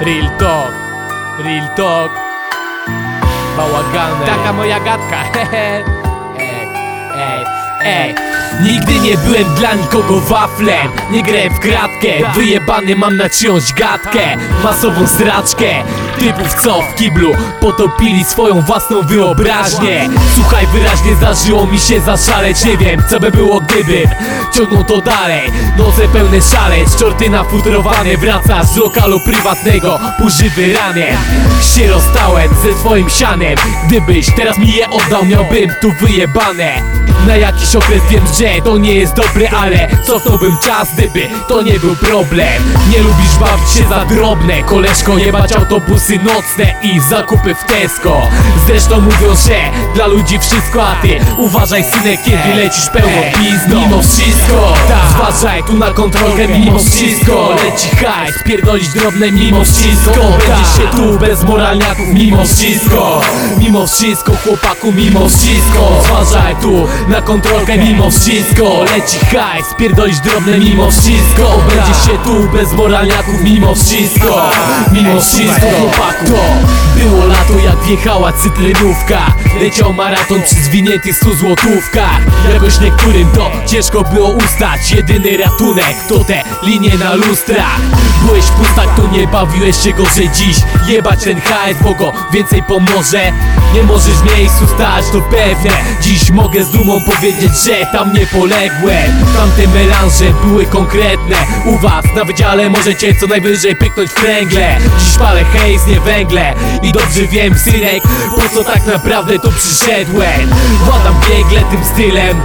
Real talk, real talk. Bałagany. Taka moja gadka, hehe Ej, ej, ej Nigdy nie byłem dla nikogo waflem. Nie grałem w kratkę. Wyjebany mam na czyjąś gadkę. Masową zraczkę Typów co w kiblu Potopili swoją własną wyobraźnię. Słuchaj wyraźnie zdarzyło mi się zaszaleć Nie wiem co by było gdyby Ciągnął to dalej. Noce pełne szaleć Czorty nafutrowane Wraca z lokalu prywatnego Półżywy raniem Się rozstałem ze swoim sianem Gdybyś teraz mi je oddał Miałbym tu wyjebane. Na jakiś okres wiem, że to nie jest dobre, ale cofnąłbym czas, gdyby to nie był problem. Nie lubisz bawić się za drobne, koleżko jebać nocne i zakupy w Tesco. Zresztą mówią, że dla ludzi wszystko, a ty uważaj synek, kiedy lecisz pełną pizdą. Mimo wszystko, zważaj tu na kontrolkę, mimo wszystko. Leci hajs, pierdolić drobne, mimo wszystko. Będziesz się tu bez moralniaków, mimo wszystko. Mimo wszystko chłopaku, mimo wszystko. Zważaj tu na kontrolkę mimo wszystko. Leci hajs, pierdolić drobne mimo wszystko. Będzie się tu bez moralniaków mimo wszystko. Mimo wszystko To było lato jak wjechała cytrynówka. Leciał maraton przy zwiniętych stu złotówkach Jakoś niektórym to ciężko było ustać. Jedyny ratunek to te linie na lustrach Byłeś pustak to nie bawiłeś się gorzej dziś. Jebać ten hajs, bo go więcej pomoże. Nie możesz w miejscu stać to pewne. Dziś mogę z dumą powiedzieć, że tam nie poległem Tamte melanże były konkretne. U was na wydziale możecie co najwyżej pyknąć w kręgle. Dziś palę hejs, nie węgle I dobrze wiem, synek, po co tak naprawdę tu przyszedłem? Władam biegle tym stylem.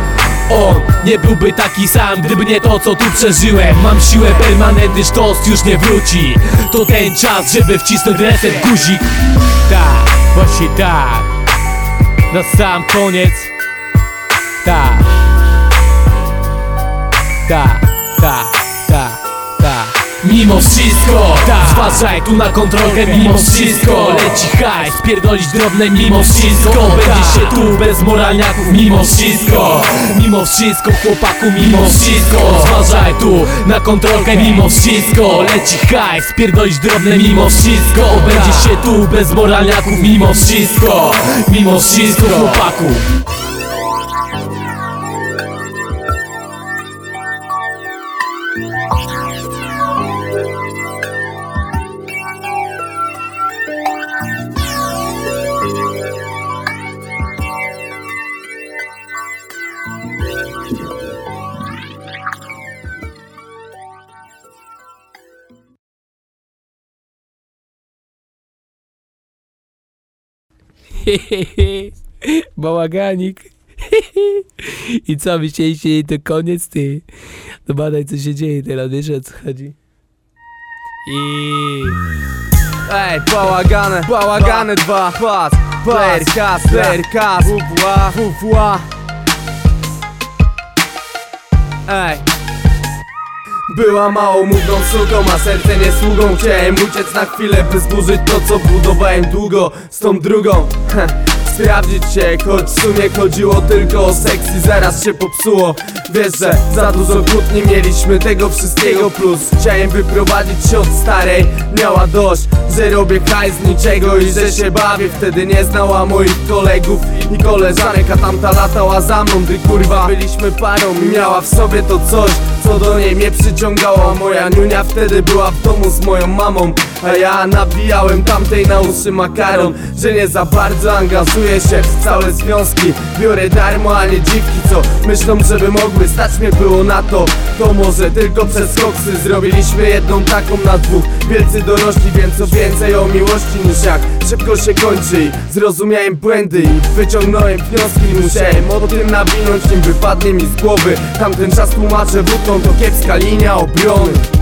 On nie byłby taki sam, gdyby nie to co tu przeżyłem. Mam siłę permanentny, sztos już nie wróci. To ten czas, żeby wcisnąć reset guzik. Tak, właśnie tak. Na sam koniec. Tak, tak, tak Mimo wszystko, tak. Zważaj tu na kontrolkę mimo wszystko. Leci hajs, pierdolić drobne mimo wszystko. Będzie się tu bez moralniaków mimo wszystko. Mimo wszystko chłopaku mimo wszystko. Zważaj tu na kontrolkę mimo wszystko. Leci hajs, pierdolić drobne mimo wszystko. Będzie się tu bez moralniaków mimo wszystko. Mimo wszystko chłopaku Bałaganik. I co, myśleliście, to koniec, ty? No badaj, co się dzieje teraz, wiesz o co chodzi? I... Ej, bałagane, bałagane dwa. Pas, player cast, player cast. WWA, WWA Ej była małomówną suką, a serce nie sługą. Chciałem uciec na chwilę, by zburzyć to co budowałem długo Z tą drugą, sprawdzić się Choć w sumie chodziło tylko o seks i zaraz się popsuło. Wiesz, że za dużo kłótni mieliśmy tego wszystkiego plus. Chciałem wyprowadzić się od starej, miała dość Że robię hajs z niczego i że się bawię. Wtedy nie znała moich kolegów i koleżanek A tamta latała za mną, gdy kurwa byliśmy parą I miała w sobie to coś, co do niej mnie przyciągało. Moja niunia wtedy była w domu z moją mamą A ja nabijałem tamtej na uszy makaron Że nie za bardzo angażuję się w całe związki. Biorę darmo, a nie dziwki, co myślą, żeby mogły stać mnie było na to. To może tylko przez koksy Zrobiliśmy jedną taką na dwóch. Wielcy dorośli, więc o więcej o miłości niż jak. Szybko się kończy Zrozumiałem błędy i wyciągnąłem wnioski. Musiałem o tym nawinąć, nim wypadnie mi z głowy. Tamten czas tłumaczę wódką, to kiepska linia obrony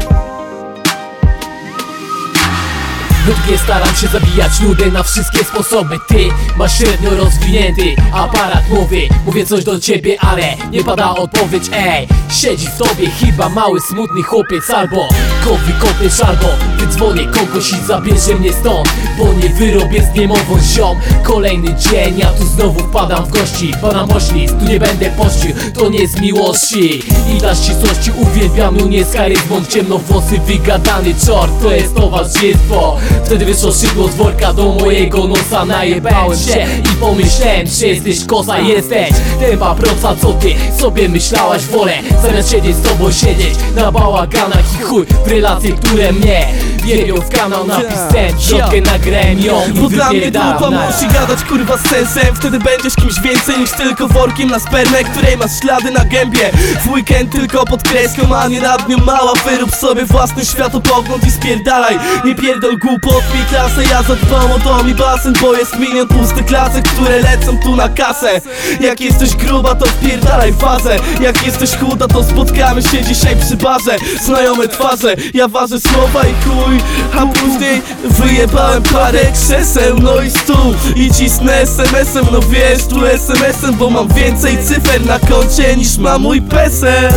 Według mnie staram się zabijać nudę na wszystkie sposoby. Ty masz średnio rozwinięty aparat mowy Mówię coś do ciebie, ale nie pada odpowiedź Ej, siedzi w tobie chyba mały smutny chłopiec Albo kowy kopiesz, albo wydzwonię kogoś i zabierze mnie stąd Bo nie wyrobię z niemową ziom. Kolejny dzień, ja tu znowu wpadam w gości Pana moślist, tu nie będę pościł, to nie z miłości. I dla ścisłości uwielbiam mnie z charyzmą Ciemnowłosy wygadany czort, to jest towarzystwo Wtedy wyszło szydło z worka do mojego nosa Najebałem się i pomyślałem, że jesteś koza Jesteś. Tempa proca, co ty sobie myślałaś Wolę zamiast siedzieć z tobą siedzieć Na bałaganach i chuj w relacje, które mnie Wiebią w kanał. Napisem Środkę nagrałem ją Bo dla mnie dupa musi gadać kurwa z sensem. Wtedy będziesz kimś więcej niż tylko workiem na spermę Której masz ślady na gębie. W weekend tylko pod kreską, a nie nad nią mała. Wyrób sobie własny światopogląd i spierdalaj. Nie pierdol głupot, mi klasę Ja zadbam o dom i basen Bo jest milion pustych klasek, które lecą tu na kasę. Jak jesteś gruba to wpierdalaj fazę. Jak jesteś chuda to spotkamy się dzisiaj przy barze. Znajome twarze, ja ważę słowa i chuj. A później wyjebałem parę krzeseł No i stół. I cisnę SMS-em No wiesz tu SMS-em, bo mam więcej cyfer na koncie niż ma mój PESEL